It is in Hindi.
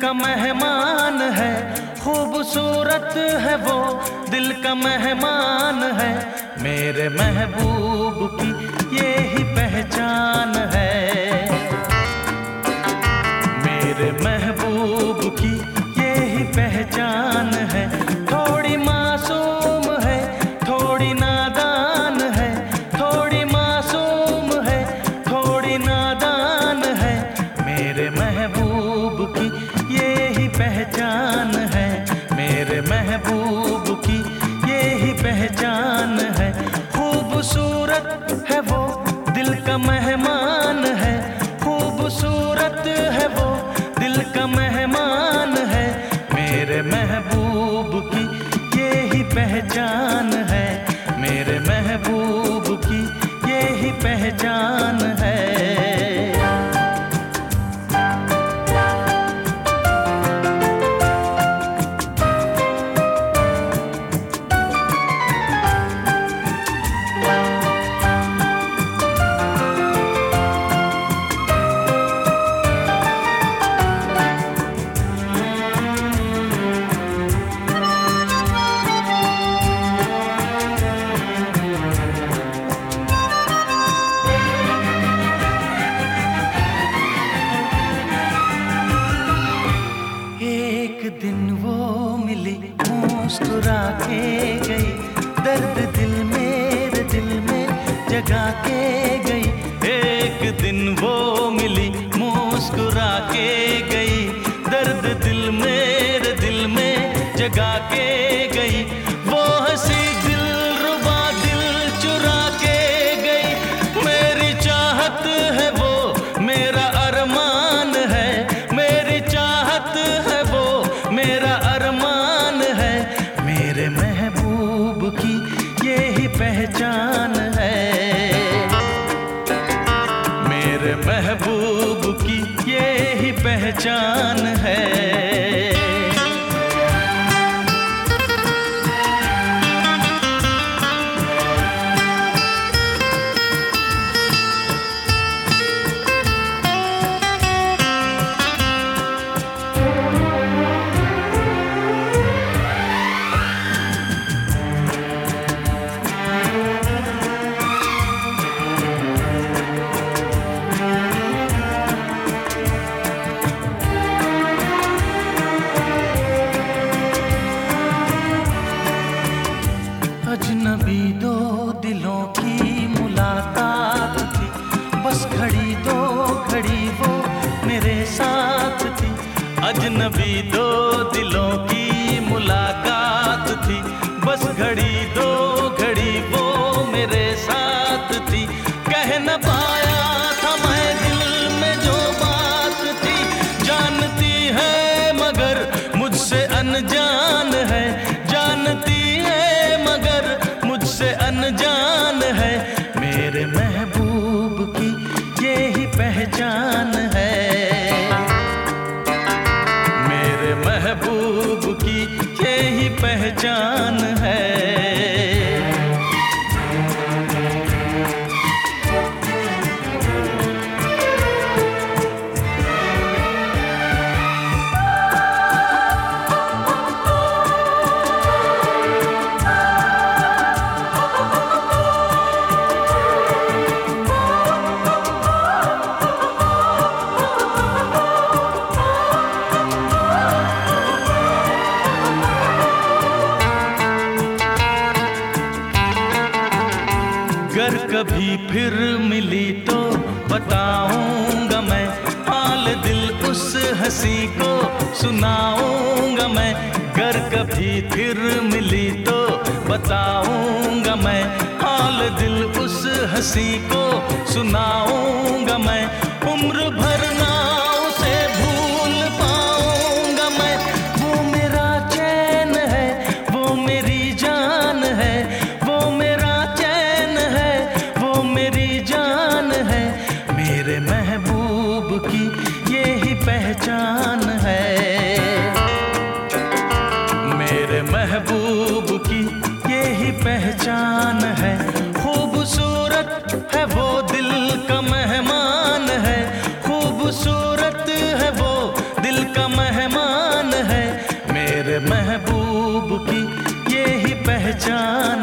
का मेहमान है, खूबसूरत है वो, दिल का मेहमान है। मेरे महबूब की ये ही पहचान है। मेरे महबूब पहचान मुस्कुरा के गई। दर्द दिल मेरे दिल में जगा के गई। एक दिन वो मिली मुस्कुरा के गई। दर्द दिल मेरे दिल में जगा के ही घड़ी वो मेरे साथ थी। अजनबी दो दिलों की मुलाकात थी। बस घड़ी दो घड़ी वो मेरे साथ थी। कह न पाया था मैं दिल में जो बात थी। जानती है मगर मुझसे अनजान है। जानती पहचान कभी फिर मिली तो बताऊँगा मैं। हाल दिल उस हँसी को सुनाऊँगा मैं। घर कभी फिर मिली तो बताऊँगा मैं। हाल दिल उस हँसी को सुनाऊँगा मेहमान